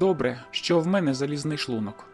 Добре, що в мене залізний шлунок.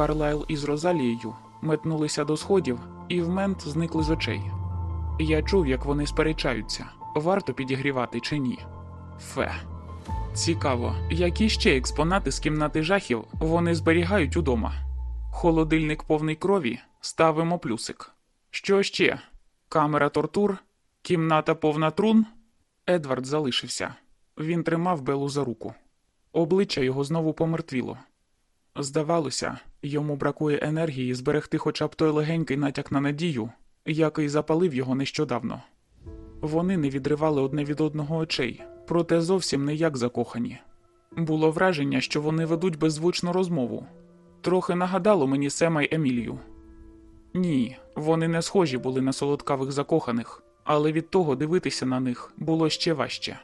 Карлайл із Розалією метнулися до сходів і вмент зникли з очей. Я чув, як вони сперечаються, варто підігрівати чи ні. Фе. Цікаво, які ще експонати з кімнати жахів вони зберігають удома. Холодильник повний крові, ставимо плюсик. Що ще? Камера тортур, кімната повна трун. Едвард залишився. Він тримав Белу за руку. Обличчя його знову помертвіло. Здавалося, йому бракує енергії зберегти хоча б той легенький натяк на надію, який запалив його нещодавно. Вони не відривали одне від одного очей, проте зовсім не як закохані. Було враження, що вони ведуть беззвучну розмову. Трохи нагадало мені Сема й Емілію. Ні, вони не схожі були на солодкавих закоханих, але від того дивитися на них було ще важче.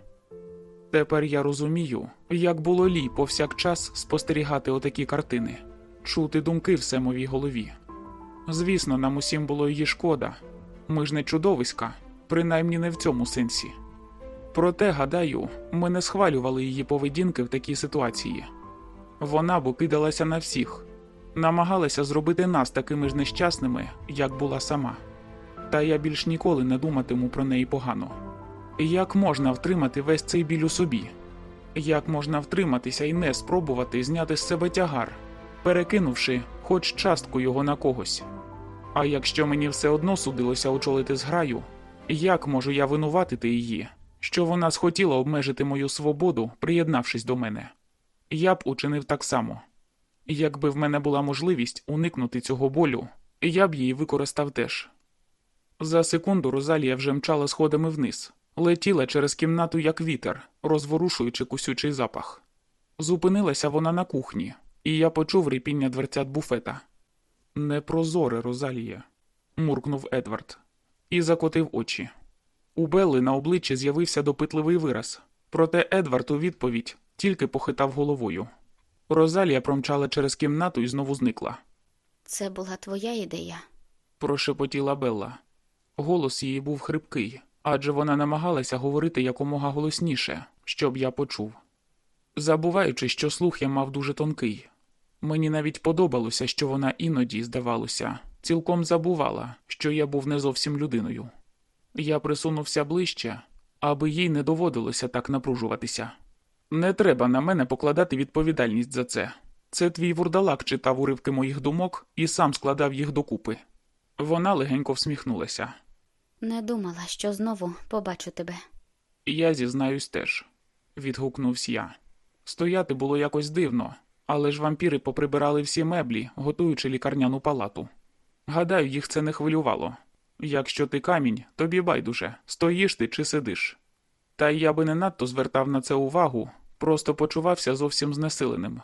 Тепер я розумію, як було лі повсякчас спостерігати отакі картини, чути думки в Семовій голові. Звісно, нам усім було її шкода. Ми ж не чудовиська, принаймні не в цьому сенсі. Проте, гадаю, ми не схвалювали її поведінки в такій ситуації. Вона б кидалася на всіх, намагалася зробити нас такими ж нещасними, як була сама. Та я більш ніколи не думатиму про неї погано. Як можна втримати весь цей біль у собі? Як можна втриматися і не спробувати зняти з себе тягар, перекинувши хоч частку його на когось? А якщо мені все одно судилося очолити зграю, як можу я винуватити її, що вона схотіла обмежити мою свободу, приєднавшись до мене? Я б учинив так само. Якби в мене була можливість уникнути цього болю, я б її використав теж. За секунду Розалія вже мчала сходами вниз, летіла через кімнату, як вітер, розворушуючи кусючий запах. Зупинилася вона на кухні, і я почув рипіння дверцят буфета. Непрозоре, Розалія, муркнув Едвард і закотив очі. У Белли на обличчі з'явився допитливий вираз, проте Едвард у відповідь тільки похитав головою. Розалія промчала через кімнату і знову зникла. Це була твоя ідея. Прошепотіла Белла. Голос її був хрипкий, адже вона намагалася говорити якомога голосніше, щоб я почув. Забуваючи, що слух я мав дуже тонкий. Мені навіть подобалося, що вона іноді, здавалося, цілком забувала, що я був не зовсім людиною. Я присунувся ближче, аби їй не доводилося так напружуватися. Не треба на мене покладати відповідальність за це. Це твій вурдалак читав уривки моїх думок і сам складав їх докупи. Вона легенько всміхнулася. Не думала, що знову побачу тебе. Я зізнаюсь теж, відгукнувся я. Стояти було якось дивно, але ж вампіри поприбирали всі меблі, готуючи лікарняну палату. Гадаю, їх це не хвилювало. Якщо ти камінь, тобі байдуже, стоїш ти чи сидиш. Та я би не надто звертав на це увагу, просто почувався зовсім знесиленим.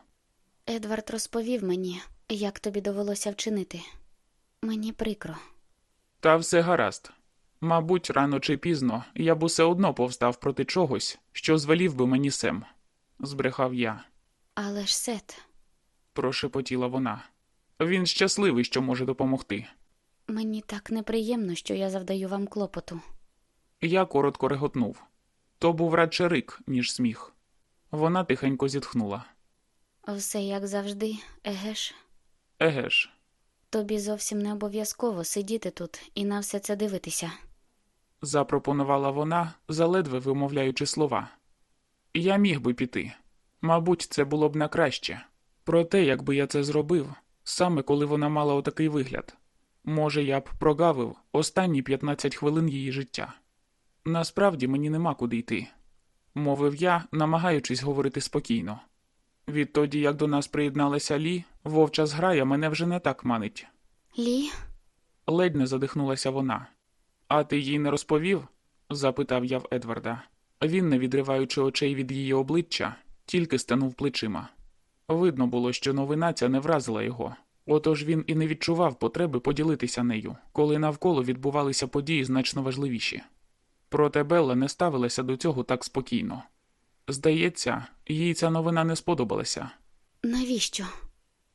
Едвард розповів мені, як тобі довелося вчинити. Мені прикро. Та все гаразд. Мабуть, рано чи пізно я б усе одно повстав проти чогось, що звелів би мені Сем, збрехав я, Але ж Сет, прошепотіла вона. Він щасливий, що може допомогти. мені так неприємно, що я завдаю вам клопоту. Я коротко реготнув. То був радше рик, ніж сміх. Вона тихенько зітхнула. Все як завжди, еге ж. Еге ж. Тобі зовсім не обов'язково сидіти тут і на все це дивитися. запропонувала вона, заледве вимовляючи слова. Я міг би піти. Мабуть, це було б на краще. Проте, якби я це зробив, саме коли вона мала отакий вигляд, може, я б прогавив останні 15 хвилин її життя. Насправді мені нема куди йти, мовив я, намагаючись говорити спокійно. Відтоді, як до нас приєдналася Лі, вовча зграя мене вже не так манить. Лі, Ледь не задихнулася вона. А ти їй не розповів? запитав я в Едварда. Він, не відриваючи очей від її обличчя, тільки стенув плечима. Видно було, що новина ця не вразила його. Отож він і не відчував потреби поділитися нею, коли навколо відбувалися події значно важливіші. Проте Белла не ставилася до цього так спокійно. Здається, їй ця новина не сподобалася, навіщо?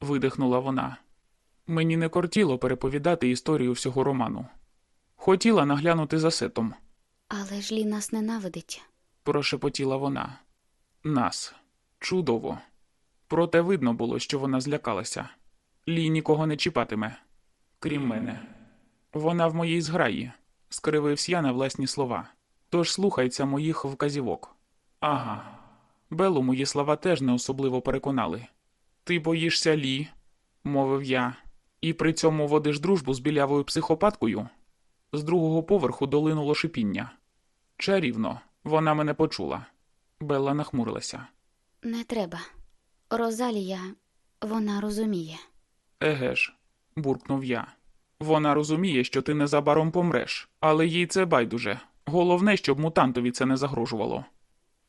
видихнула вона. Мені не кортіло переповідати історію всього роману. Хотіла наглянути за сетом, Але ж Лі нас ненавидить. прошепотіла вона. Нас. Чудово. Проте видно було, що вона злякалася. Лі нікого не чіпатиме, крім мене. Вона в моїй зграї, скривився я на власні слова. Тож слухайся моїх вказівок. Ага. Белу мої слова теж не особливо переконали. Ти боїшся Лі, мовив я, і при цьому водиш дружбу з білявою психопаткою. З другого поверху долинуло шипіння. Чарівно, вона мене почула. Белла нахмурилася. Не треба. Розалія, вона розуміє. Еге ж, буркнув я. Вона розуміє, що ти незабаром помреш, але їй це байдуже. Головне, щоб мутантові це не загрожувало,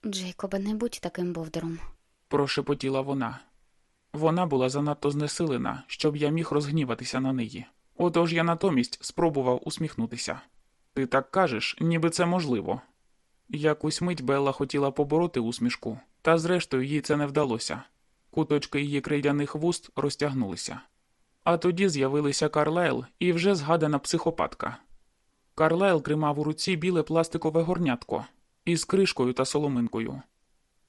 Джейкобе, не будь таким бовдуром. прошепотіла вона. Вона була занадто знесилена, щоб я міг розгніватися на неї. Отож я натомість спробував усміхнутися. Ти так кажеш, ніби це можливо. Якусь мить Белла хотіла побороти усмішку, та зрештою їй це не вдалося. Куточки її крейдяних вуст розтягнулися. А тоді з'явилися Карлайл і вже згадана психопатка. Карлайл тримав у руці біле пластикове горнятко із кришкою та соломинкою.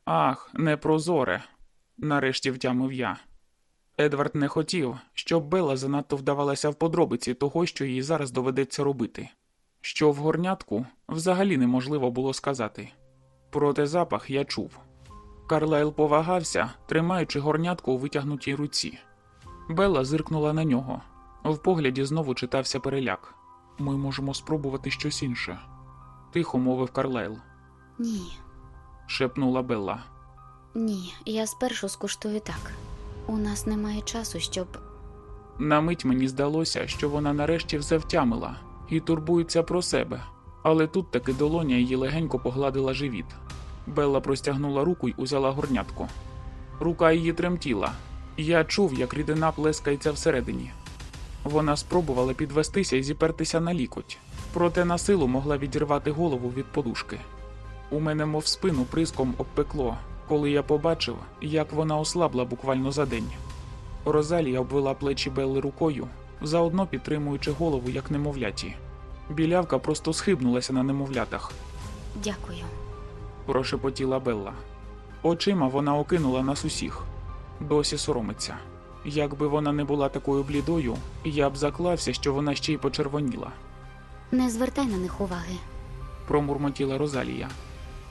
Ах, непрозоре, нарешті втямив я. Едвард не хотів, щоб Белла занадто вдавалася в подробиці того, що їй зараз доведеться робити. Що в горнятку взагалі неможливо було сказати. Проте запах я чув. Карлайл повагався, тримаючи горнятку у витягнутій руці. Белла зиркнула на нього. В погляді знову читався переляк. Ми можемо спробувати щось інше. Тихо мовив Карлайл. Ні, Шепнула Белла. ні, я спершу скуштую так. У нас немає часу, щоб. На мить мені здалося, що вона нарешті все втямила і турбується про себе. Але тут таки долоня її легенько погладила живіт. Белла простягнула руку й узяла горнятку. Рука її тремтіла. Я чув, як рідина плескається всередині. Вона спробувала підвестися і зіпертися на лікоть, проте на силу могла відірвати голову від подушки. У мене мов спину приском обпекло, коли я побачив, як вона ослабла буквально за день. Розалія обвела плечі Белли рукою, заодно підтримуючи голову, як немовляті. Білявка просто схибнулася на немовлятах, Дякую. Прошепотіла Белла. Очима вона окинула нас усіх. Досі соромиться. Якби вона не була такою блідою, я б заклався, що вона ще й почервоніла, Не звертай на них уваги. промурмотіла Розалія.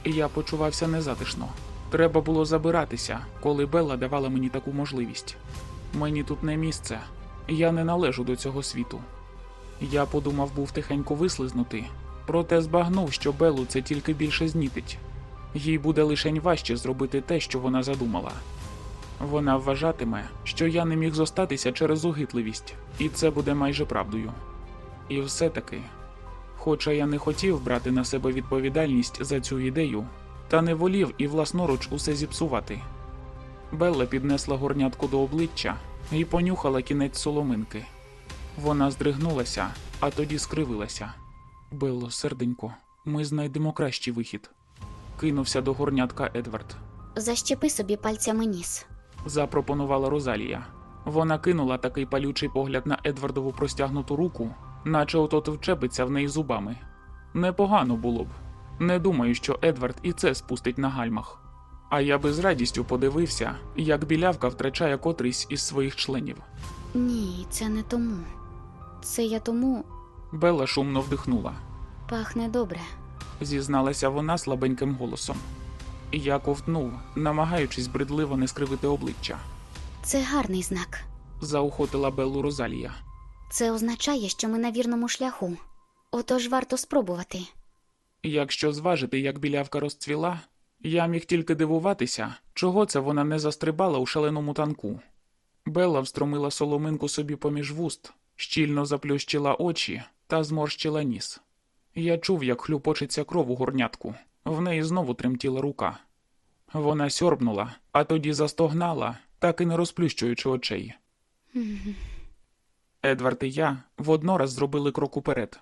Я почувався незатишно. Треба було забиратися, коли Белла давала мені таку можливість. Мені тут не місце, я не належу до цього світу. Я подумав був тихенько вислизнути, проте збагнув, що Беллу це тільки більше знітить. Їй буде лишень важче зробити те, що вона задумала. Вона вважатиме, що я не міг зостатися через угитливість, і це буде майже правдою. І все-таки, хоча я не хотів брати на себе відповідальність за цю ідею, та не волів і власноруч усе зіпсувати. Белла піднесла горнятку до обличчя і понюхала кінець соломинки. Вона здригнулася, а тоді скривилася. Белло, серденько, ми знайдемо кращий вихід. Кинувся до горнятка Едвард. Защепи собі пальцями ніс. Запропонувала Розалія. Вона кинула такий палючий погляд на Едвардову простягнуту руку, наче отот вчепиться в неї зубами. Непогано було б. Не думаю, що Едвард і це спустить на гальмах. А я би з радістю подивився, як білявка втрачає котрийсь із своїх членів. Ні, це не тому. Це я тому Белла шумно вдихнула. пахне добре. Зізналася вона слабеньким голосом. Я ковтнув, намагаючись бредливо не скривити обличчя. Це гарний знак. Заохотила Беллу Розалія. Це означає, що ми на вірному шляху. Отож варто спробувати. Якщо зважити, як білявка розцвіла, я міг тільки дивуватися, чого це вона не застрибала у шаленому танку. Белла встромила соломинку собі поміж вуст, щільно заплющила очі та зморщила ніс. Я чув, як хлюпочеться кров у горнятку. В неї знову тремтіла рука. Вона сьорбнула, а тоді застогнала, так і не розплющуючи очей. Едвард і я воднораз зробили крок уперед.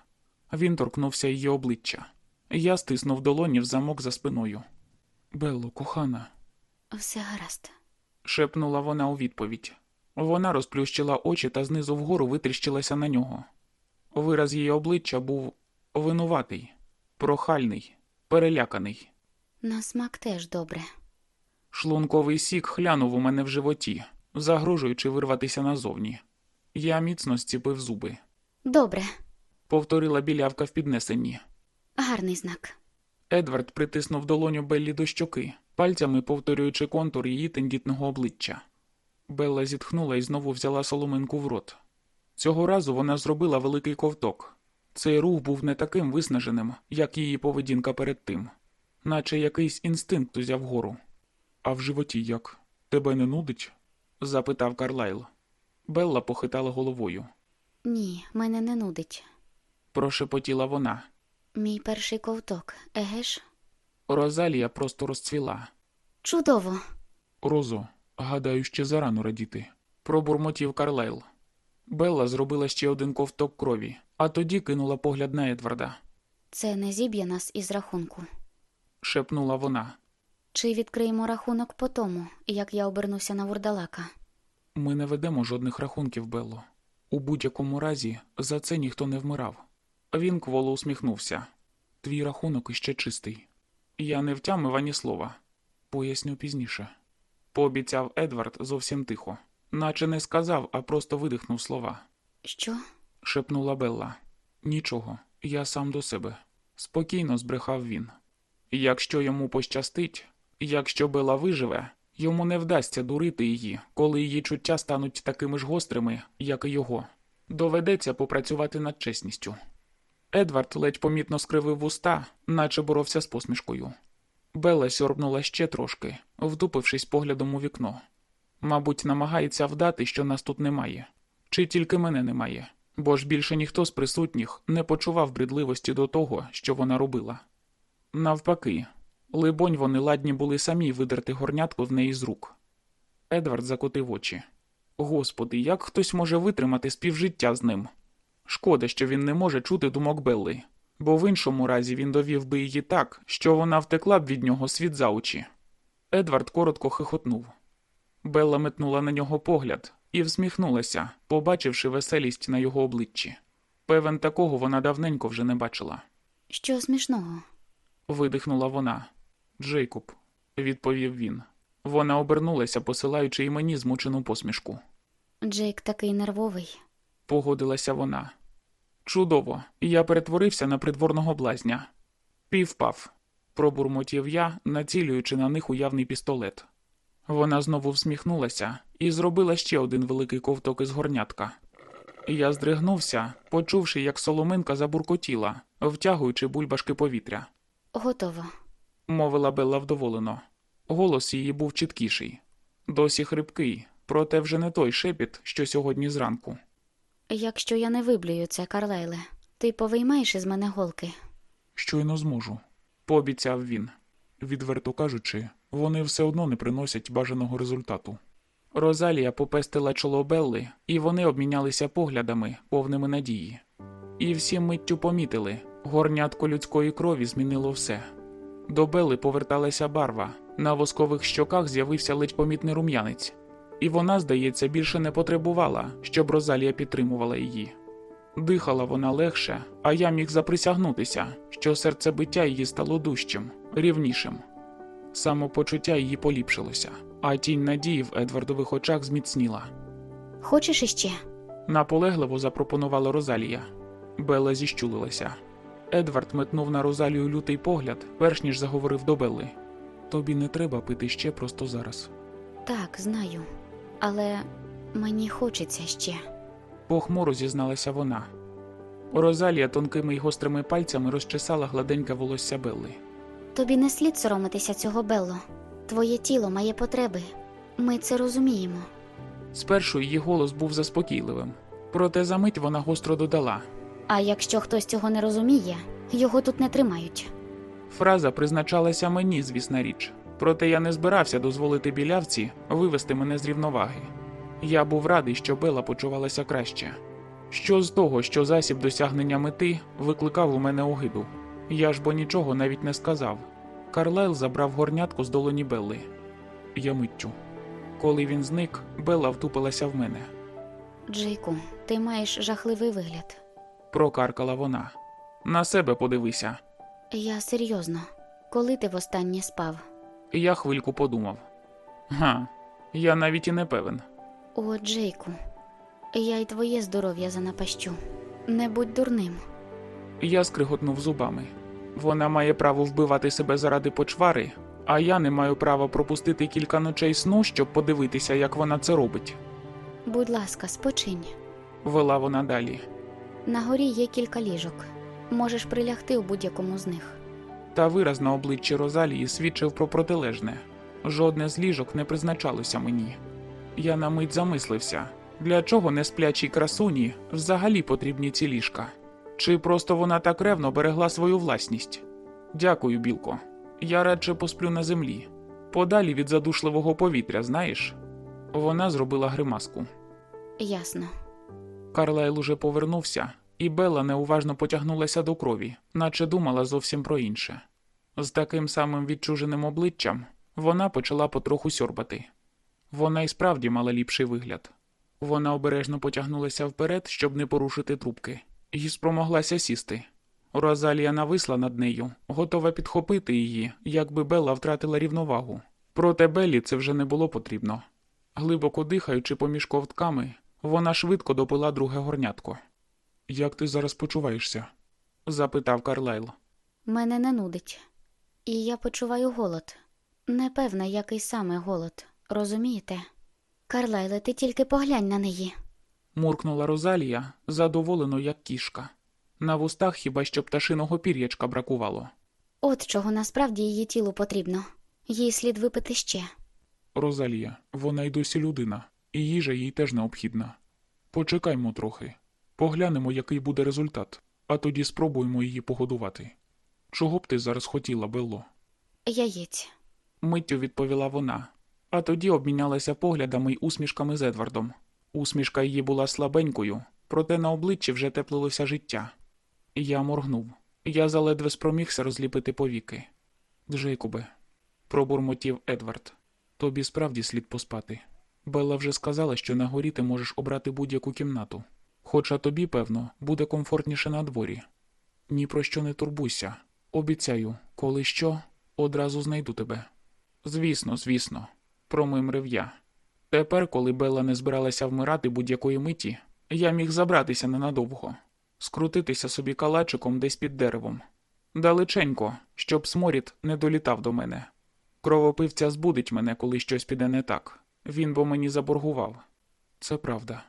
Він торкнувся її обличчя. Я стиснув долоні в замок за спиною. Белло, кохана, Все гаразд. шепнула вона у відповідь. Вона розплющила очі та знизу вгору витріщилася на нього. Вираз її обличчя був винуватий, прохальний, переляканий. На смак теж добре. Шлунковий сік хлянув у мене в животі, загрожуючи вирватися назовні. Я міцно зціпив зуби. Добре, Повторила білявка в піднесенні. гарний знак. Едвард притиснув долоню Беллі до щоки, пальцями повторюючи контур її тендітного обличчя. Белла зітхнула і знову взяла соломинку в рот. Цього разу вона зробила великий ковток. Цей рух був не таким виснаженим, як її поведінка перед тим, наче якийсь інстинкт узяв гору. А в животі як? Тебе не нудить? запитав Карлайл. Белла похитала головою. Ні, мене не нудить. Прошепотіла вона. Мій перший ковток, еге ж? Розалія просто розцвіла. Чудово. Розо, гадаю, ще зарано радіти, пробурмотів Карлайл. Белла зробила ще один ковток крові, а тоді кинула погляд на Едварда. Це не зіб'є нас із рахунку. Шепнула вона. Чи відкриємо рахунок по тому, як я обернуся на вурдалака? Ми не ведемо жодних рахунків, Белло. У будь-якому разі за це ніхто не вмирав. Він кволо усміхнувся. Твій рахунок іще чистий. Я не втямив ані слова. Поясню пізніше. Пообіцяв Едвард зовсім тихо, наче не сказав, а просто видихнув слова. Що? шепнула Белла. Нічого, я сам до себе. Спокійно збрехав він. Якщо йому пощастить, якщо Белла виживе, йому не вдасться дурити її, коли її чуття стануть такими ж гострими, як і його. Доведеться попрацювати над чесністю. Едвард ледь помітно скривив вуста, наче боровся з посмішкою. Белла сьорбнула ще трошки, втупившись поглядом у вікно. Мабуть, намагається вдати, що нас тут немає. Чи тільки мене немає, бо ж більше ніхто з присутніх не почував бредливості до того, що вона робила. Навпаки, либонь, вони ладні були самі видерти горнятку в неї з рук. Едвард закотив очі. Господи, як хтось може витримати співжиття з ним? Шкода, що він не може чути думок Белли, бо в іншому разі він довів би її так, що вона втекла б від нього світ за очі. Едвард коротко хихотнув. Белла метнула на нього погляд і всміхнулася, побачивши веселість на його обличчі. Певен, такого вона давненько вже не бачила. Що смішного? Видихнула вона. Джейкоб, відповів він. Вона обернулася, посилаючи і мені змучену посмішку. Джейк такий нервовий. Погодилася вона. Чудово, я перетворився на придворного блазня. Півпав, пробурмотів я, націлюючи на них уявний пістолет. Вона знову всміхнулася і зробила ще один великий ковток із горнятка. Я здригнувся, почувши, як соломинка забуркотіла, втягуючи бульбашки повітря. Готово. мовила Белла вдоволено. Голос її був чіткіший, досі хрипкий, проте вже не той шепіт, що сьогодні зранку. Якщо я не виблюю це, Карлайле, ти повиймаєш із мене голки. Щойно зможу, пообіцяв він. Відверто кажучи, вони все одно не приносять бажаного результату. Розалія попестила чоло Белли, і вони обмінялися поглядами, повними надії. І всі миттю помітили горнятко людської крові змінило все. До Белли поверталася барва, на воскових щоках з'явився ледь помітний рум'янець, і вона, здається, більше не потребувала, щоб Розалія підтримувала її. Дихала вона легше, а я міг заприсягнутися, що серцебиття її стало дужчим, рівнішим. Самопочуття її поліпшилося, а тінь надії в Едвардових очах зміцніла. Хочеш іще? Наполегливо запропонувала Розалія. Белла зіщулилася. Едвард метнув на Розалію лютий погляд, перш ніж заговорив до Белли. Тобі не треба пити ще просто зараз. Так, знаю. Але мені хочеться ще. Похмуро зізналася вона. Розалія тонкими й гострими пальцями розчесала гладеньке волосся Белли. Тобі не слід соромитися цього, Белло. Твоє тіло має потреби. Ми це розуміємо. Спершу її голос був заспокійливим, проте за мить вона гостро додала. А якщо хтось цього не розуміє, його тут не тримають. Фраза призначалася мені, звісна річ, проте я не збирався дозволити білявці вивести мене з рівноваги. Я був радий, що Бела почувалася краще. Що з того, що засіб досягнення мети викликав у мене огиду. Я ж бо нічого навіть не сказав. Карлайл забрав горнятку з долоні Белли. Я миттю. Коли він зник, Белла втупилася в мене. Джейку, ти маєш жахливий вигляд. Прокаркала вона. На себе подивися. Я серйозно. Коли ти востаннє спав? Я хвильку подумав. Га, я навіть і не певен. О, Джейку, я й твоє здоров'я занапащу. Не будь дурним. Я скриготнув зубами. Вона має право вбивати себе заради почвари, а я не маю права пропустити кілька ночей сну, щоб подивитися, як вона це робить. Будь ласка, спочинь. Вела вона далі. На горі є кілька ліжок. Можеш прилягти у будь-якому з них. Та вираз на обличчі Розалії свідчив про протилежне. Жодне з ліжок не призначалося мені. Я на мить замислився, для чого несплячій красуні взагалі потрібні ці ліжка? Чи просто вона так ревно берегла свою власність? Дякую, Білко. Я радше посплю на землі, подалі від задушливого повітря, знаєш? Вона зробила гримаску. Ясно. Карлайл уже повернувся, і Белла неуважно потягнулася до крові, наче думала зовсім про інше. З таким самим відчуженим обличчям вона почала потроху сьорбати. Вона й справді мала ліпший вигляд. Вона обережно потягнулася вперед, щоб не порушити трубки, і спромоглася сісти. Розалія нависла над нею, готова підхопити її, якби Белла втратила рівновагу. Проте Беллі це вже не було потрібно. Глибоко дихаючи поміж ковтками, вона швидко допила друге горнятко. Як ти зараз почуваєшся? запитав Карлайл. Мене не нудить. І я почуваю голод. Непевна, який саме голод. Розумієте? Карлайле, ти тільки поглянь на неї. Муркнула Розалія, задоволено, як кішка. На вустах хіба що пташиного пір'ячка бракувало. От чого насправді її тілу потрібно. Їй слід випити ще. Розалія, вона й досі людина, і їжа їй теж необхідна. Почекаймо трохи, поглянемо, який буде результат, а тоді спробуємо її погодувати. Чого б ти зараз хотіла, Белло? Яєць. Миттю відповіла вона, а тоді обмінялася поглядами й усмішками з Едвардом. Усмішка її була слабенькою, проте на обличчі вже теплилося життя. Я моргнув. Я заледве спромігся розліпити повіки. Джейкобе, пробурмотів Едвард. Тобі справді слід поспати. Белла вже сказала, що на горі ти можеш обрати будь-яку кімнату. Хоча тобі, певно, буде комфортніше на дворі. Ні про що не турбуйся. Обіцяю, коли що, одразу знайду тебе. Звісно, звісно, промимрив я. Тепер, коли Белла не збиралася вмирати будь-якої миті, я міг забратися ненадовго, скрутитися собі калачиком десь під деревом. Далеченько, щоб сморід не долітав до мене. Кровопивця збудить мене, коли щось піде не так. Він бо мені заборгував. Це правда,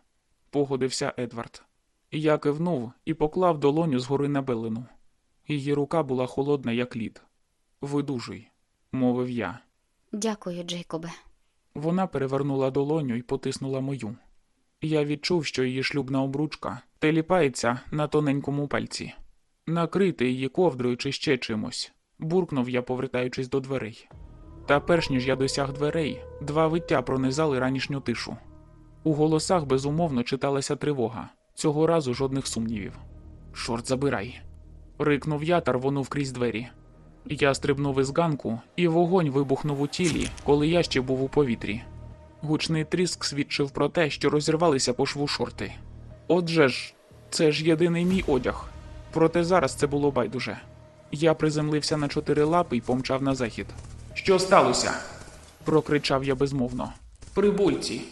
погодився Едвард. Я кивнув і поклав долоню згори на Белину. Її рука була холодна, як лід. Видужуй, мовив я. Дякую, Джейкобе. Вона перевернула долоню і потиснула мою. Я відчув, що її шлюбна обручка теліпається на тоненькому пальці. Накрити її ковдрою чи ще чимось, буркнув я, повертаючись до дверей. Та перш ніж я досяг дверей, два виття пронизали ранішню тишу. У голосах безумовно читалася тривога, цього разу жодних сумнівів. Шорт забирай. рикнув я та рвонув крізь двері. Я стрибнув із ганку, і вогонь вибухнув у тілі, коли я ще був у повітрі. Гучний тріск свідчив про те, що розірвалися по шву шорти. Отже ж, це ж єдиний мій одяг. Проте зараз це було байдуже. Я приземлився на чотири лапи і помчав на захід. Що сталося? прокричав я безмовно. Прибульці,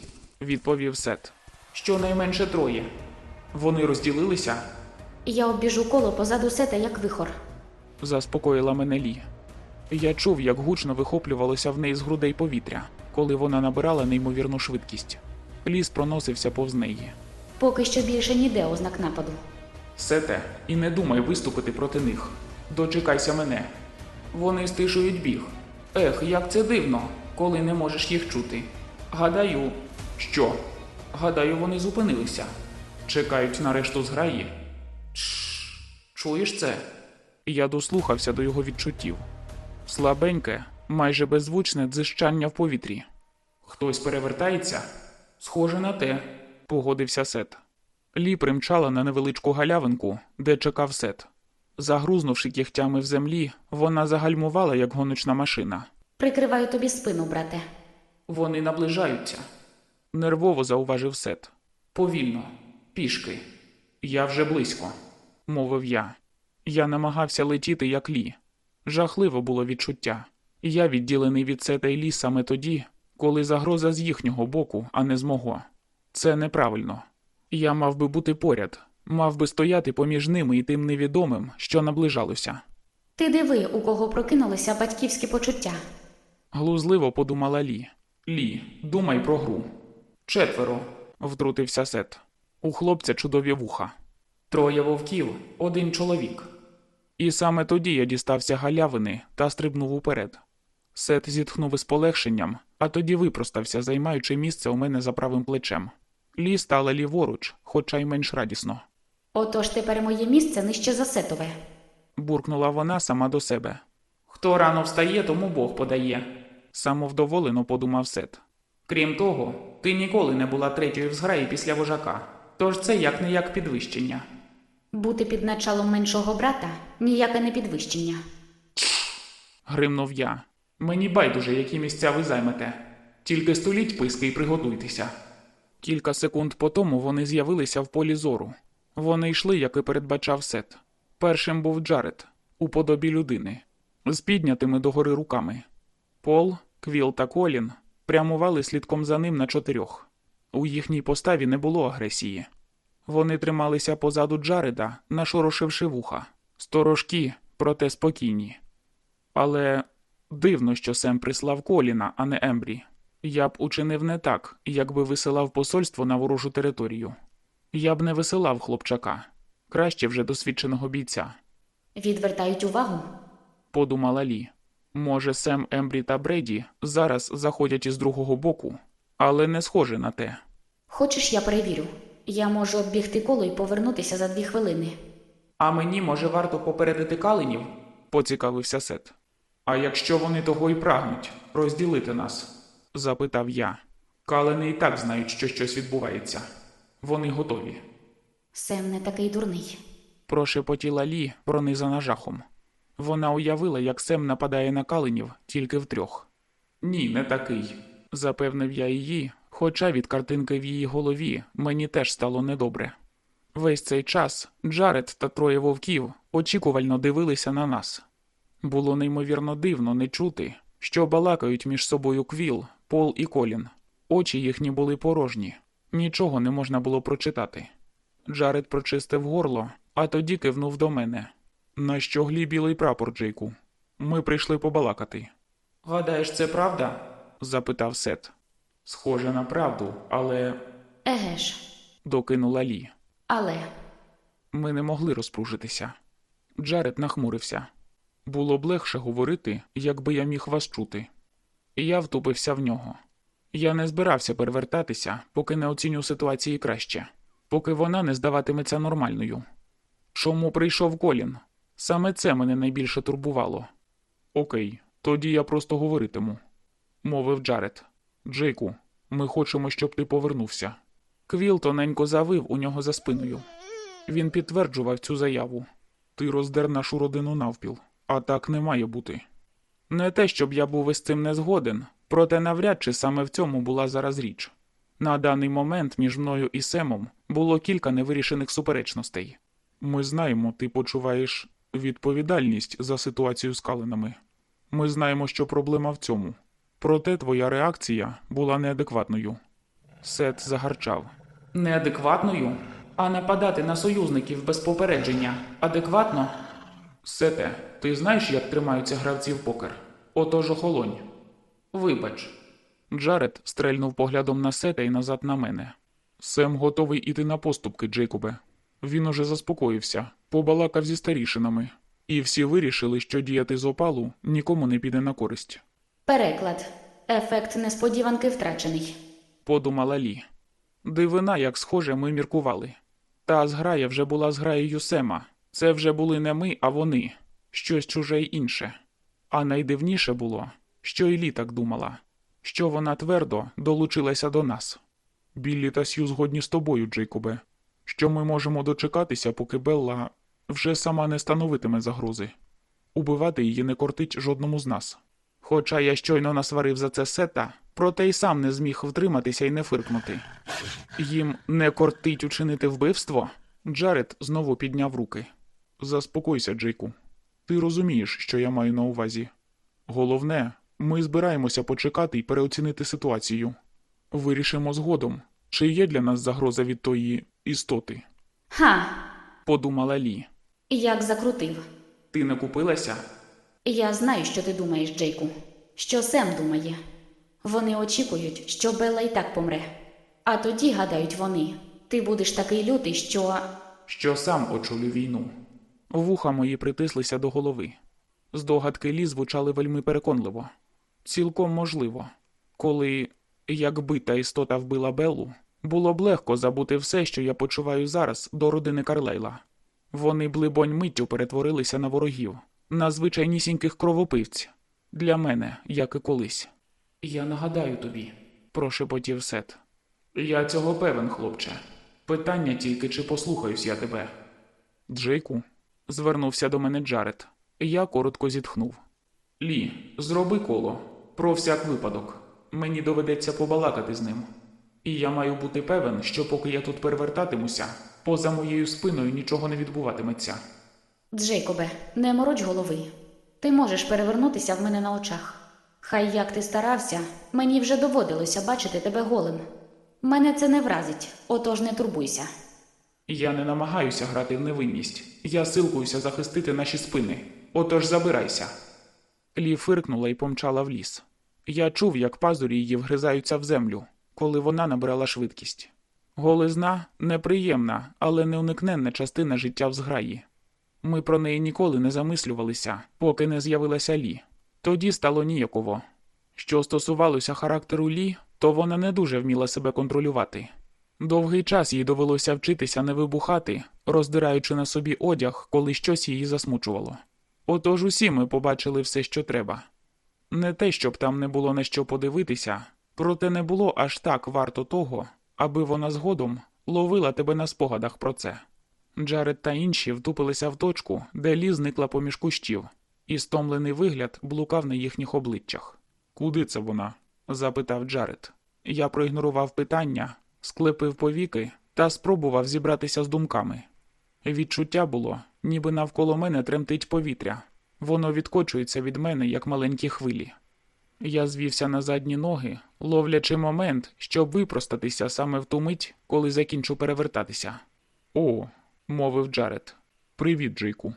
відповів Сет. Щонайменше троє. Вони розділилися, Я обіжу коло позаду сета, як вихор. Заспокоїла мене Лі. Я чув, як гучно вихоплювалося в неї з грудей повітря, коли вона набирала неймовірну швидкість. Ліс проносився повз неї. Поки що більше ніде ознак нападу. Сете, і не думай виступити проти них. Дочекайся мене. Вони стишують біг. Ех, як це дивно, коли не можеш їх чути. Гадаю, що? Гадаю, вони зупинилися. Чекають на решту зграї. Чш, чуєш це? Я дослухався до його відчуттів. Слабеньке, майже беззвучне дзижчання в повітрі. Хтось перевертається? Схоже на те, погодився Сет. Лі примчала на невеличку галявинку, де чекав Сет. Загрузнувши кігтями в землі, вона загальмувала, як гоночна машина. Прикриваю тобі спину, брате. Вони наближаються. Нервово зауважив Сет. Повільно, пішки. Я вже близько, мовив я. Я намагався летіти, як Лі. Жахливо було відчуття. Я відділений від Сета і Лі саме тоді, коли загроза з їхнього боку, а не з мого. Це неправильно. Я мав би бути поряд, мав би стояти поміж ними і тим невідомим, що наближалося. Ти диви, у кого прокинулися батьківські почуття. Глузливо подумала Лі. Лі, думай про гру. Четверо, втрутився Сет. У хлопця чудові вуха. Троє вовків, один чоловік. І саме тоді я дістався галявини та стрибнув уперед. Сет зітхнув із полегшенням, а тоді випростався, займаючи місце у мене за правим плечем. Лі стала ліворуч, хоча й менш радісно. Отож тепер моє місце нижче за сетове. буркнула вона сама до себе. Хто рано встає, тому Бог подає, самовдоволено подумав Сет. Крім того, ти ніколи не була третьою в зграї після вожака, тож це як не як підвищення. Бути під началом меншого брата ніяке не підвищення. Гримнув я. Мені байдуже, які місця ви займете. Тільки століть писки і приготуйтеся. Кілька секунд по тому вони з'явилися в полі зору. Вони йшли, як і передбачав Сет. Першим був Джаред, у подобі людини, з піднятими догори руками. Пол, Квіл та Колін прямували слідком за ним на чотирьох. У їхній поставі не було агресії. Вони трималися позаду Джареда, нашорошивши вуха. Сторожкі, проте спокійні. Але дивно, що Сем прислав Коліна, а не Ембрі. Я б учинив не так, якби висилав посольство на ворожу територію. Я б не висилав хлопчака, краще вже досвідченого бійця, Відвертають увагу. подумала Лі. Може, Сем, Ембрі та Бреді зараз заходять із другого боку, але не схоже на те. Хочеш, я перевірю. Я можу оббігти коло і повернутися за дві хвилини. А мені, може, варто попередити калинів? поцікавився Сет. А якщо вони того і прагнуть розділити нас? запитав я. Калини і так знають, що щось відбувається. Вони готові. Сем не такий дурний. Прошепотіла Лі, пронизана жахом. Вона уявила, як Сем нападає на калинів тільки втрьох. Ні, не такий, запевнив я її, хоча від картинки в її голові мені теж стало недобре. Весь цей час Джаред та троє вовків очікувально дивилися на нас. Було неймовірно дивно не чути, що балакають між собою Квіл, Пол і Колін. Очі їхні були порожні, нічого не можна було прочитати. Джаред прочистив горло, а тоді кивнув до мене. На щоглі білий прапор, Джейку. Ми прийшли побалакати. Гадаєш, це правда? запитав Сет. Схоже на правду, але. Еге ж, докинула Лі. але Ми не могли розпружитися. Джаред нахмурився. Було б легше говорити, якби я міг вас чути. І я втупився в нього. Я не збирався перевертатися, поки не оціню ситуації краще, поки вона не здаватиметься нормальною. Чому прийшов Колін? Саме це мене найбільше турбувало. Окей, тоді я просто говоритиму, мовив Джаред. Джейку, ми хочемо, щоб ти повернувся. Квіл тоненько завив у нього за спиною. Він підтверджував цю заяву. Ти роздер нашу родину навпіл, а так не має бути. Не те, щоб я був із цим не згоден, проте навряд чи саме в цьому була зараз річ. На даний момент між мною і Семом було кілька невирішених суперечностей. Ми знаємо, ти почуваєш відповідальність за ситуацію з калинами. Ми знаємо, що проблема в цьому. Проте твоя реакція була неадекватною. Сет загарчав. Неадекватною? А нападати на союзників без попередження адекватно? Сете, ти знаєш, як тримаються гравці в покер? Отож охолонь. Вибач. Джаред стрельнув поглядом на Сета і назад на мене. Сем готовий іти на поступки, Джейкобе. Він уже заспокоївся, побалакав зі старішинами, і всі вирішили, що діяти з опалу нікому не піде на користь. Переклад. Ефект несподіванки втрачений. Подумала Лі. Дивина, як схоже, ми міркували. Та зграя вже була зграєю Сема. Це вже були не ми, а вони, щось чуже й інше. А найдивніше було, що і Лі так думала, що вона твердо долучилася до нас. Біллі та Сью згодні з тобою, Джейкобе, що ми можемо дочекатися, поки Белла вже сама не становитиме загрози. Убивати її не кортить жодному з нас. Хоча я щойно насварив за це сета, проте й сам не зміг втриматися і не фиркнути. Їм не кортить учинити вбивство? Джаред знову підняв руки. Заспокойся, Джейку. Ти розумієш, що я маю на увазі. Головне, ми збираємося почекати і переоцінити ситуацію. Вирішимо згодом, чи є для нас загроза від тої істоти, Ха! подумала Лі. Як закрутив. Ти не купилася? Я знаю, що ти думаєш, Джейку. Що Сем думає. Вони очікують, що Белла і так помре. А тоді, гадають вони, ти будеш такий лютий, що. що сам очолю війну. Вуха мої притислися до голови. Здогадки Лі звучали вельми переконливо. Цілком можливо. Коли, якби та істота вбила Беллу, було б легко забути все, що я почуваю зараз до родини Карлейла. Вони б, либонь, миттю перетворилися на ворогів, на звичайнісіньких кровопивць. Для мене, як і колись. Я нагадаю тобі, прошепотів Сет. Я цього певен, хлопче. Питання тільки, чи послухаюсь я тебе. Джейку, звернувся до мене Джаред. Я коротко зітхнув. Лі, зроби коло. Про всяк випадок. Мені доведеться побалакати з ним. І я маю бути певен, що поки я тут перевертатимуся, поза моєю спиною нічого не відбуватиметься. Джейкобе, не мороч голови. Ти можеш перевернутися в мене на очах. Хай як ти старався, мені вже доводилося бачити тебе голим. Мене це не вразить, отож не турбуйся. Я не намагаюся грати в невинність. Я силкуюся захистити наші спини. Отож забирайся. Лі фиркнула і помчала в ліс. Я чув, як пазурі її вгризаються в землю, коли вона набирала швидкість. Голизна неприємна, але неуникненна частина життя в зграї. Ми про неї ніколи не замислювалися, поки не з'явилася Лі. Тоді стало ніяково. Що стосувалося характеру Лі, то вона не дуже вміла себе контролювати. Довгий час їй довелося вчитися не вибухати, роздираючи на собі одяг, коли щось її засмучувало. Отож усі ми побачили все, що треба. Не те, щоб там не було на що подивитися, проте не було аж так варто того, аби вона згодом ловила тебе на спогадах про це. Джаред та інші втупилися в точку, де Лі зникла поміж кущів, і стомлений вигляд блукав на їхніх обличчях. Куди це вона? запитав Джаред. Я проігнорував питання, склепив повіки та спробував зібратися з думками. Відчуття було, ніби навколо мене тремтить повітря. Воно відкочується від мене, як маленькі хвилі. Я звівся на задні ноги, ловлячи момент, щоб випростатися саме в ту мить, коли закінчу перевертатися. О, мовив Джаред. Привіт, Джейку.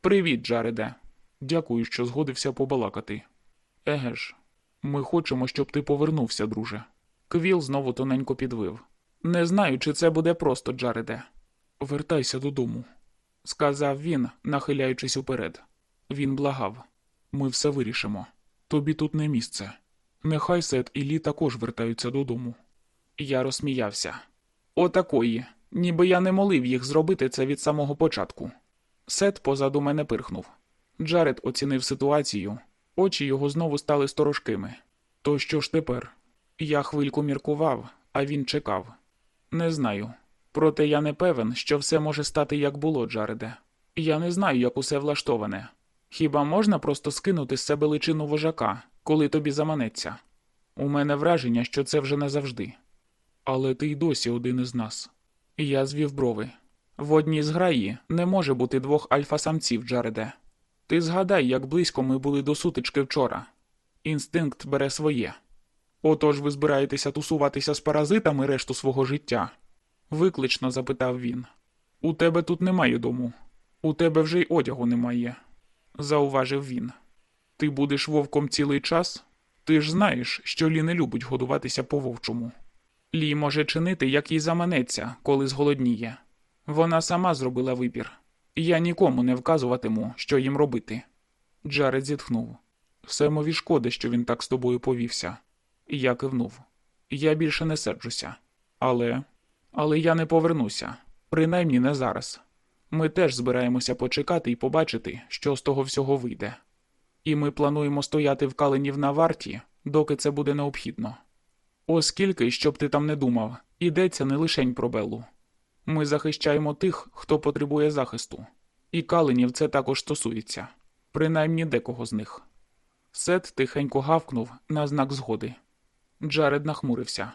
Привіт, Джареде. Дякую, що згодився побалакати. Еге ж, ми хочемо, щоб ти повернувся, друже. Квіл знову тоненько підвив. Не знаю, чи це буде просто, Джареде. Вертайся додому, сказав він, нахиляючись уперед. Він благав. Ми все вирішимо. Тобі тут не місце. Нехай Сет і Лі також вертаються додому. Я розсміявся. Отакої, ніби я не молив їх зробити це від самого початку. Сет позаду мене пирхнув. Джаред оцінив ситуацію, очі його знову стали сторожкими. То що ж тепер? Я хвильку міркував, а він чекав. Не знаю. Проте я не певен, що все може стати як було, Джареде. Я не знаю, як усе влаштоване. Хіба можна просто скинути з себе личину вожака, коли тобі заманеться? У мене враження, що це вже не завжди. Але ти й досі один із нас. Я звів брови. В одній зграї не може бути двох альфа-самців, Джареде. Ти згадай, як близько ми були до сутички вчора. Інстинкт бере своє. Отож ви збираєтеся тусуватися з паразитами решту свого життя. Виклично запитав він. У тебе тут немає дому. У тебе вже й одягу немає, зауважив він. Ти будеш вовком цілий час? Ти ж знаєш, що Лі не любить годуватися по вовчому. Лі може чинити, як їй заманеться, коли зголодніє. Вона сама зробила вибір. Я нікому не вказуватиму, що їм робити. Джаред зітхнув. Семові шкоди, що він так з тобою повівся. Я кивнув. Я більше не серджуся. Але. Але я не повернуся. Принаймні не зараз. Ми теж збираємося почекати і побачити, що з того всього вийде. І ми плануємо стояти в каленів на варті, доки це буде необхідно. Оскільки, щоб ти там не думав, ідеться не лишень про Беллу. Ми захищаємо тих, хто потребує захисту, і каленів це також стосується, принаймні декого з них. Сет тихенько гавкнув на знак згоди. Джаред нахмурився.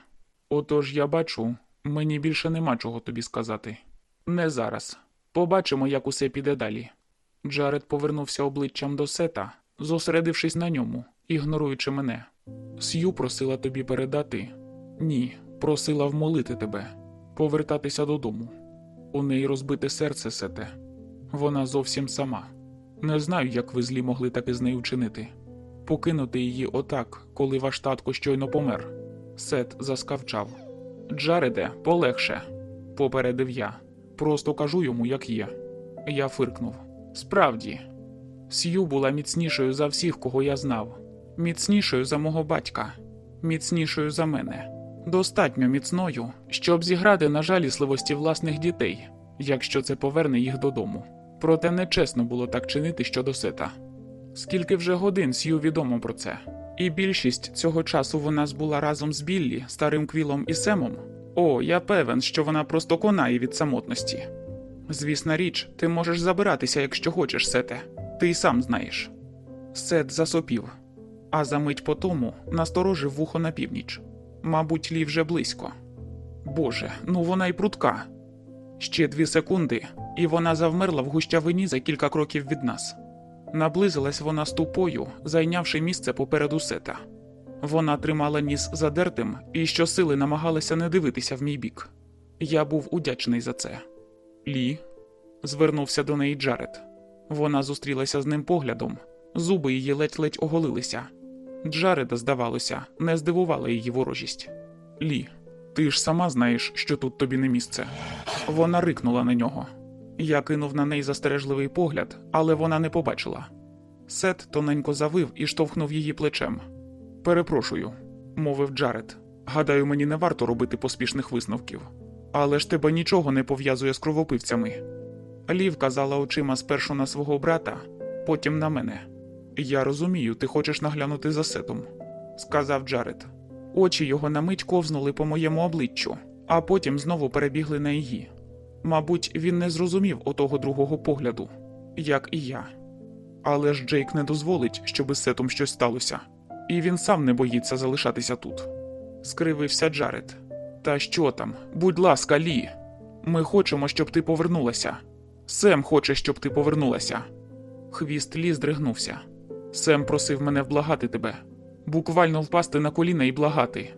Отож я бачу, мені більше нема чого тобі сказати. Не зараз. Побачимо, як усе піде далі. Джаред повернувся обличчям до сета, зосередившись на ньому, ігноруючи мене. Сью просила тобі передати. Ні, просила вмолити тебе, повертатися додому. У неї розбите серце сете. Вона зовсім сама. Не знаю, як ви злі могли так із нею вчинити. Покинути її отак, коли ваш татко щойно помер. Сет заскавчав. Джареде, полегше, попередив я. Просто кажу йому, як є. Я фиркнув. Справді, Сью була міцнішою за всіх, кого я знав, міцнішою за мого батька, міцнішою за мене, достатньо міцною, щоб зіграти на жалісливості власних дітей, якщо це поверне їх додому. Проте нечесно було так чинити щодо сета. Скільки вже годин Сью відомо про це, і більшість цього часу вона збула разом з Біллі, старим Квілом і Семом. О, я певен, що вона просто конає від самотності. Звісна річ, ти можеш забиратися, якщо хочеш, сете. Ти й сам знаєш. Сет засопів, а за мить по тому насторожив вухо на північ. Мабуть, лі вже близько. Боже, ну вона й прутка. Ще дві секунди, і вона завмерла в гущавині за кілька кроків від нас. Наблизилась вона з тупою, зайнявши місце попереду сета. Вона тримала ніс задертим і щосили намагалася не дивитися в мій бік. Я був удячний за це. Лі звернувся до неї Джаред. Вона зустрілася з ним поглядом, зуби її ледь-ледь оголилися. Джареда, здавалося, не здивувала її ворожість. Лі, ти ж сама знаєш, що тут тобі не місце. Вона рикнула на нього. Я кинув на неї застережливий погляд, але вона не побачила. Сет тоненько завив і штовхнув її плечем. Перепрошую, мовив Джаред. Гадаю, мені не варто робити поспішних висновків. Але ж тебе нічого не пов'язує з кровопивцями. Лі вказала очима спершу на свого брата, потім на мене. Я розумію, ти хочеш наглянути за сетом, сказав Джаред. Очі його на мить ковзнули по моєму обличчю, а потім знову перебігли на її. Мабуть, він не зрозумів отого другого погляду, як і я. Але ж Джейк не дозволить, щоб із сетом щось сталося, і він сам не боїться залишатися тут. Скривився Джаред. Та що там? Будь ласка, Лі. Ми хочемо, щоб ти повернулася. Сем хоче, щоб ти повернулася. Хвіст Лі здригнувся. Сем просив мене вблагати тебе, буквально впасти на коліна і благати.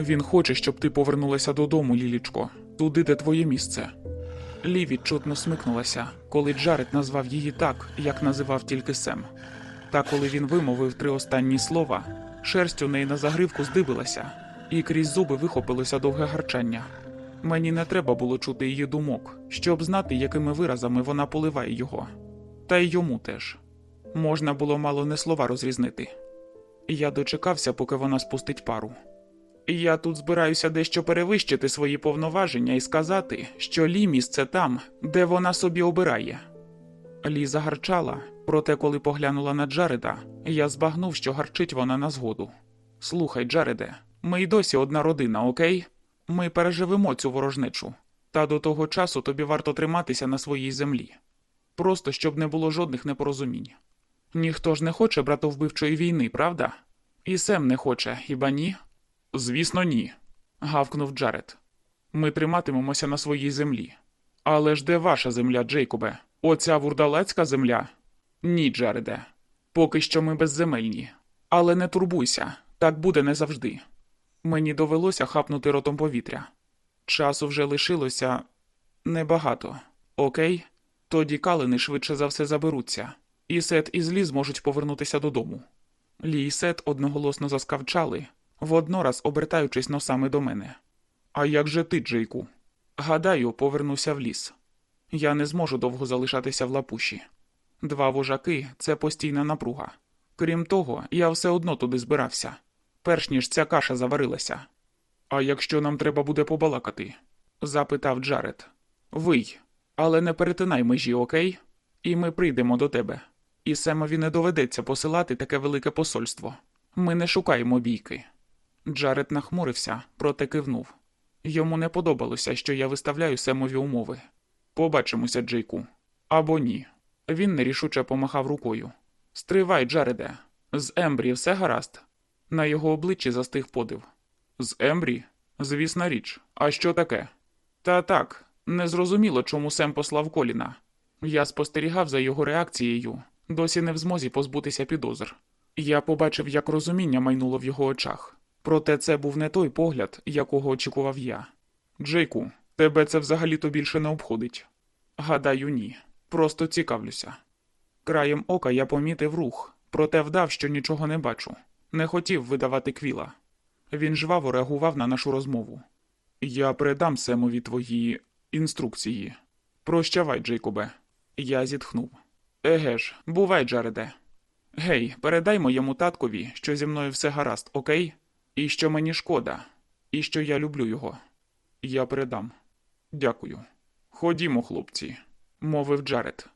Він хоче, щоб ти повернулася додому, Лілічко, туди, де твоє місце. Лі відчутно смикнулася, коли Джаред назвав її так, як називав тільки Сем. Та коли він вимовив три останні слова, шерсть у неї на загривку здибилася, і крізь зуби вихопилося довге гарчання. Мені не треба було чути її думок, щоб знати, якими виразами вона поливає його. Та й йому теж. Можна було мало не слова розрізнити. Я дочекався, поки вона спустить пару. Я тут збираюся дещо перевищити свої повноваження і сказати, що Лі місце там, де вона собі обирає. Лі загарчала, проте, коли поглянула на Джареда, я збагнув, що гарчить вона на згоду. Слухай, Джареде, ми й досі одна родина, окей? Ми переживемо цю ворожнечу, та до того часу тобі варто триматися на своїй землі. Просто щоб не було жодних непорозумінь. Ніхто ж не хоче братовбивчої війни, правда? І Сем не хоче, хіба ні? Звісно, ні. гавкнув Джаред. Ми триматимемося на своїй землі. Але ж де ваша земля, Джейкобе? Оця вурдалацька земля? Ні, Джареде. Поки що ми безземельні. Але не турбуйся, так буде не завжди. Мені довелося хапнути ротом повітря. Часу вже лишилося небагато. Окей? Тоді калини швидше за все заберуться, і Сет і Злі зможуть повернутися додому. Лі і Сет одноголосно заскавчали, воднораз обертаючись носами до мене. А як же ти, Джейку? Гадаю, повернуся в ліс. Я не зможу довго залишатися в лапуші. Два вожаки це постійна напруга. Крім того, я все одно туди збирався, перш ніж ця каша заварилася. А якщо нам треба буде побалакати? запитав Джаред. Вий, але не перетинай межі, окей? І ми прийдемо до тебе. І Семові не доведеться посилати таке велике посольство. Ми не шукаємо бійки. Джаред нахмурився, проте кивнув. Йому не подобалося, що я виставляю Семові умови. Побачимося, Джейку. Або ні. Він нерішуче помахав рукою. Стривай, Джареде. З Ембрі все гаразд. На його обличчі застиг подив. З Ембрі? Звісна річ. А що таке? Та так, незрозуміло, чому Сем послав коліна. Я спостерігав за його реакцією, досі не в змозі позбутися підозр. Я побачив, як розуміння майнуло в його очах. Проте це був не той погляд, якого очікував я. Джейку, тебе це взагалі-то більше не обходить. Гадаю, ні. Просто цікавлюся. Краєм ока я помітив рух, проте вдав, що нічого не бачу. Не хотів видавати квіла. Він жваво реагував на нашу розмову. Я передам Семові твої інструкції. Прощавай, Джейкобе. Я зітхнув. Еге ж, бувай, Джареде. Гей, передай моєму таткові, що зі мною все гаразд, окей? І що мені шкода, і що я люблю його. Я передам. Дякую. Ходімо, хлопці, мовив Джаред.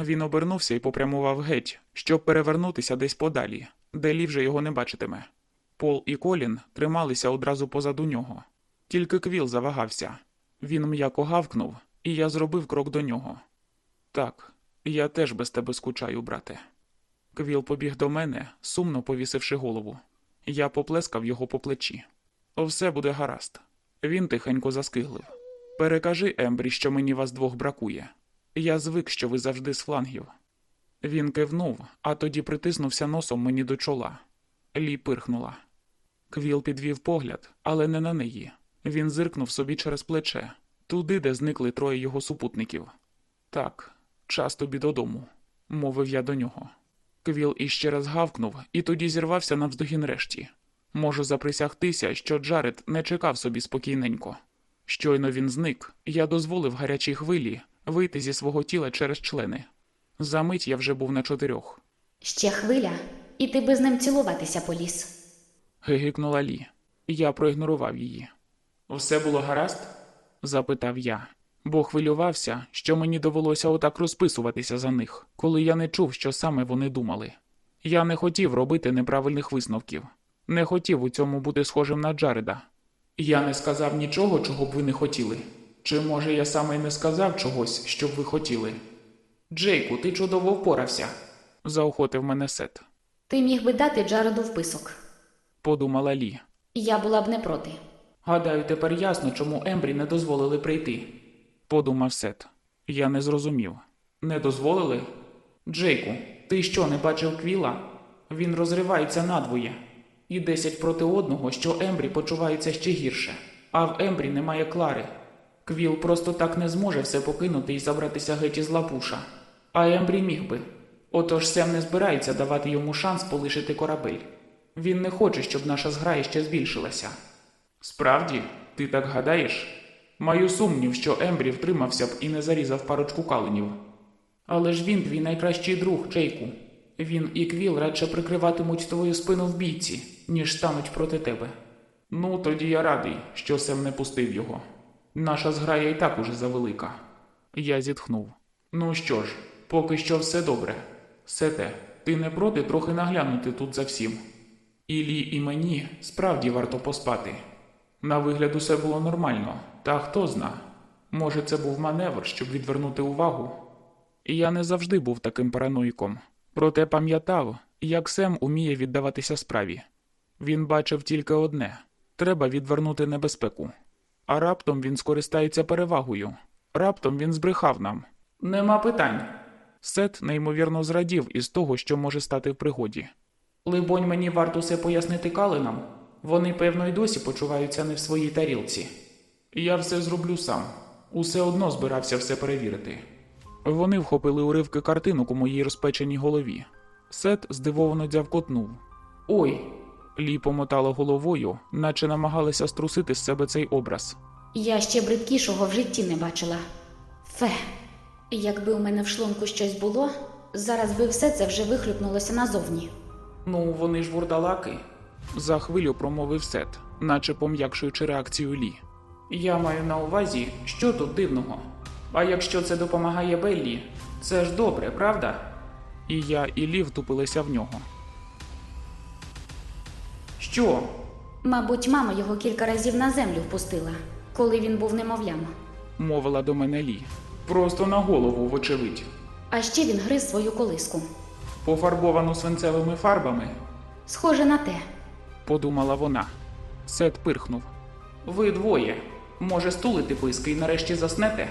Він обернувся і попрямував геть, щоб перевернутися десь подалі, де Лі вже його не бачитиме. Пол і Колін трималися одразу позаду нього. Тільки Квіл завагався. Він м'яко гавкнув, і я зробив крок до нього. Так, я теж без тебе скучаю, брате. Квіл побіг до мене, сумно повісивши голову. Я поплескав його по плечі. Все буде гаразд. Він тихенько заскиглив. Перекажи Ембрі, що мені вас двох бракує. Я звик, що ви завжди з флангів. Він кивнув, а тоді притиснувся носом мені до чола. Лі пирхнула. Квіл підвів погляд, але не на неї. Він зиркнув собі через плече, туди, де зникли троє його супутників. Так, час тобі додому, мовив я до нього. Квіл іще раз гавкнув і тоді зірвався навздогін решті. Можу заприсягтися, що Джаред не чекав собі спокійненько. Щойно він зник, я дозволив гарячій хвилі вийти зі свого тіла через члени. За мить я вже був на чотирьох. Ще хвиля, і ти би з ним цілуватися поліз. Гигикнула Лі. Я проігнорував її. Все було гаразд? запитав я, бо хвилювався, що мені довелося отак розписуватися за них, коли я не чув, що саме вони думали. Я не хотів робити неправильних висновків, не хотів у цьому бути схожим на Джареда. Я не сказав нічого, чого б ви не хотіли. Чи може я саме не сказав чогось, що б ви хотіли? Джейку, ти чудово впорався, заохотив мене Сет, Ти міг би дати Джареду вписок. подумала Лі. Я була б не проти. Гадаю, тепер ясно, чому Ембрі не дозволили прийти, подумав Сет. Я не зрозумів. Не дозволили? Джейку, ти що, не бачив Квіла? Він розривається надвоє. І десять проти одного, що Ембрі почувається ще гірше, а в Ембрі немає Клари. Квіл просто так не зможе все покинути і забратися геть із лапуша. А Ембрі міг би. Отож Сем не збирається давати йому шанс полишити корабель. Він не хоче, щоб наша зграя ще збільшилася. Справді, ти так гадаєш? Маю сумнів, що Ембрі втримався б і не зарізав парочку калинів. Але ж він твій найкращий друг, Джейку. Він і Квіл радше прикриватимуть твою спину в бійці, ніж стануть проти тебе. Ну, тоді я радий, що Сем не пустив його. Наша зграя і так уже завелика. Я зітхнув. Ну що ж, поки що все добре. Сете, ти не проти трохи наглянути тут за всім. Ілі і мені справді варто поспати. На вигляд усе було нормально, та хто зна. Може, це був маневр, щоб відвернути увагу. І я не завжди був таким параноїком, проте пам'ятав, як Сем уміє віддаватися справі. Він бачив тільки одне треба відвернути небезпеку. А раптом він скористається перевагою. Раптом він збрехав нам. Нема питань. Сет неймовірно зрадів із того, що може стати в пригоді. Либонь, мені варто все пояснити калинам. Вони, певно, й досі почуваються не в своїй тарілці. Я все зроблю сам. Усе одно збирався все перевірити. Вони вхопили уривки картинок у моїй розпеченій голові. Сет здивовано дзявкотнув. Ой. Лі помотала головою, наче намагалася струсити з себе цей образ. Я ще бридкішого в житті не бачила. Фе. Якби у мене в шлунку щось було, зараз би все це вже вихлюпнулося назовні. Ну, вони ж вурдалаки. За хвилю промовив Сет, наче пом'якшуючи реакцію Лі. Я маю на увазі, що тут дивного. А якщо це допомагає Беллі, це ж добре, правда? І я, і Лі втупилися в нього. Що? Мабуть, мама його кілька разів на землю впустила, коли він був немовлям. мовила до мене Лі. Просто на голову, вочевидь. А ще він гриз свою колиску. Пофарбовану свинцевими фарбами, Схоже на те. подумала вона. Сет пирхнув. Ви двоє. Може, стулити писки і нарешті заснете?